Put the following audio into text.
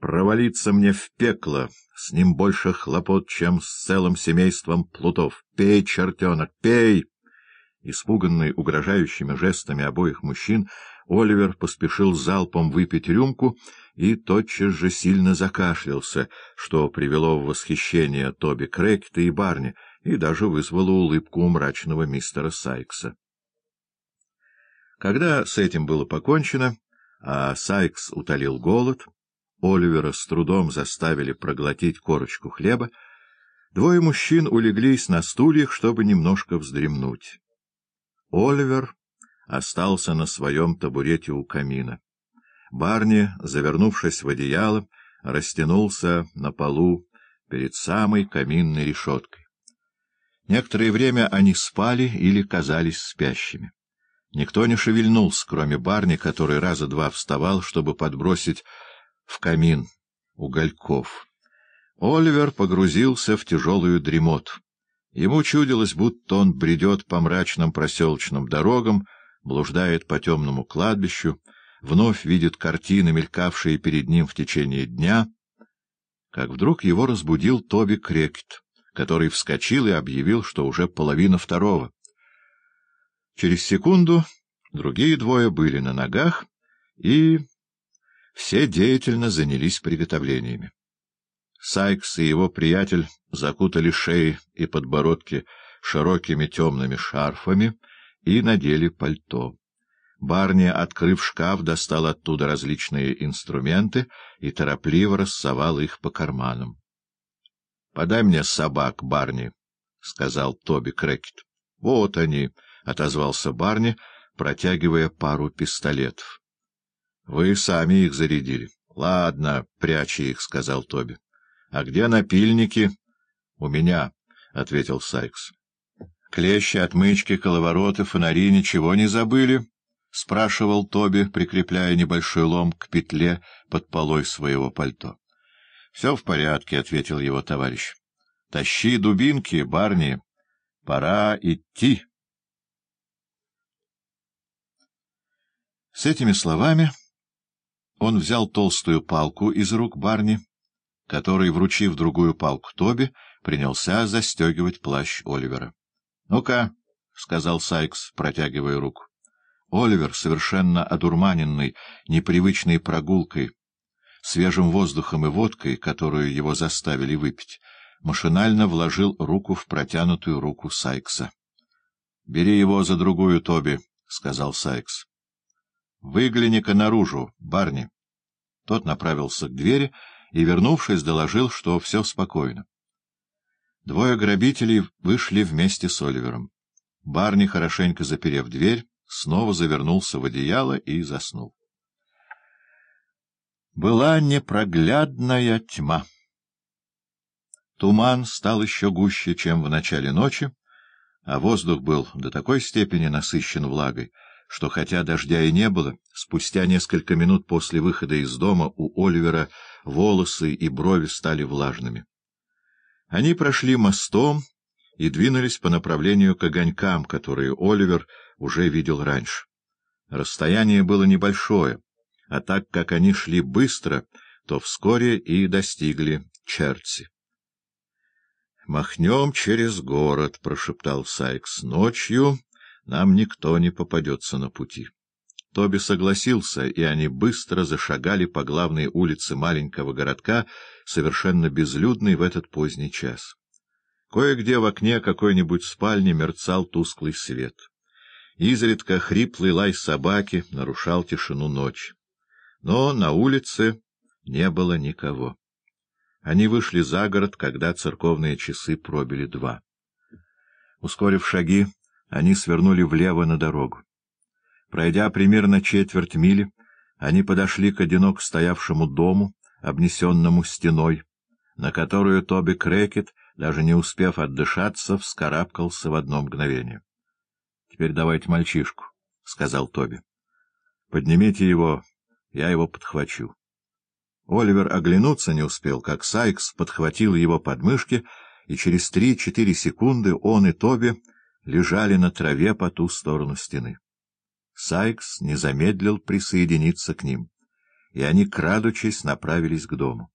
Провалиться мне в пекло, с ним больше хлопот, чем с целым семейством плутов. Пей, чертенок, пей! Испуганный угрожающими жестами обоих мужчин, Оливер поспешил залпом выпить рюмку и тотчас же сильно закашлялся, что привело в восхищение Тоби Крекета и Барни и даже вызвало улыбку у мрачного мистера Сайкса. Когда с этим было покончено, а Сайкс утолил голод, Оливера с трудом заставили проглотить корочку хлеба, двое мужчин улеглись на стульях, чтобы немножко вздремнуть. Оливер остался на своем табурете у камина. Барни, завернувшись в одеяло, растянулся на полу перед самой каминной решеткой. Некоторое время они спали или казались спящими. Никто не шевельнулся, кроме Барни, который раза два вставал, чтобы подбросить в камин угольков. Оливер погрузился в тяжелую дремоту. Ему чудилось, будто он бредет по мрачным проселочным дорогам, блуждает по темному кладбищу, вновь видит картины, мелькавшие перед ним в течение дня, как вдруг его разбудил Тоби Крекет, который вскочил и объявил, что уже половина второго. Через секунду другие двое были на ногах, и все деятельно занялись приготовлениями. Сайкс и его приятель закутали шеи и подбородки широкими темными шарфами и надели пальто. Барни, открыв шкаф, достал оттуда различные инструменты и торопливо рассовал их по карманам. — Подай мне собак, Барни, — сказал Тоби Крекет. — Вот они, — отозвался Барни, протягивая пару пистолетов. — Вы сами их зарядили. — Ладно, прячи их, — сказал Тоби. — А где напильники? — У меня, — ответил Сайкс. — Клещи, отмычки, коловороты, фонари ничего не забыли? — спрашивал Тоби, прикрепляя небольшой лом к петле под полой своего пальто. — Все в порядке, — ответил его товарищ. — Тащи дубинки, барни. Пора идти. С этими словами он взял толстую палку из рук Барни, который, вручив другую палку Тоби, принялся застегивать плащ Оливера. — Ну-ка, — сказал Сайкс, протягивая руку. Оливер, совершенно одурманенный непривычной прогулкой, свежим воздухом и водкой, которую его заставили выпить, машинально вложил руку в протянутую руку Сайкса. — Бери его за другую, Тоби, — сказал Сайкс. — Выгляни-ка наружу, Барни. Тот направился к двери и, вернувшись, доложил, что все спокойно. Двое грабителей вышли вместе с Оливером. Барни, хорошенько заперев дверь, снова завернулся в одеяло и заснул. Была непроглядная тьма. Туман стал еще гуще, чем в начале ночи, а воздух был до такой степени насыщен влагой, что хотя дождя и не было, спустя несколько минут после выхода из дома у Оливера волосы и брови стали влажными. Они прошли мостом и двинулись по направлению к огонькам, которые Оливер уже видел раньше. Расстояние было небольшое, а так как они шли быстро, то вскоре и достигли Черти. «Махнем через город», — прошептал Сайкс. «Ночью нам никто не попадется на пути». Тоби согласился, и они быстро зашагали по главной улице маленького городка, совершенно безлюдной в этот поздний час. Кое-где в окне какой-нибудь спальни мерцал тусклый свет. Изредка хриплый лай собаки нарушал тишину ночи. Но на улице не было никого. Они вышли за город, когда церковные часы пробили два. Ускорив шаги, они свернули влево на дорогу. Пройдя примерно четверть мили, они подошли к одиноко стоявшему дому, обнесенному стеной, на которую Тоби Крекет, даже не успев отдышаться, вскарабкался в одно мгновение. — Теперь давайте мальчишку, — сказал Тоби. — Поднимите его, я его подхвачу. Оливер оглянуться не успел, как Сайкс подхватил его подмышки, и через три-четыре секунды он и Тоби лежали на траве по ту сторону стены. Сайкс не замедлил присоединиться к ним. и они, крадучись, направились к дому.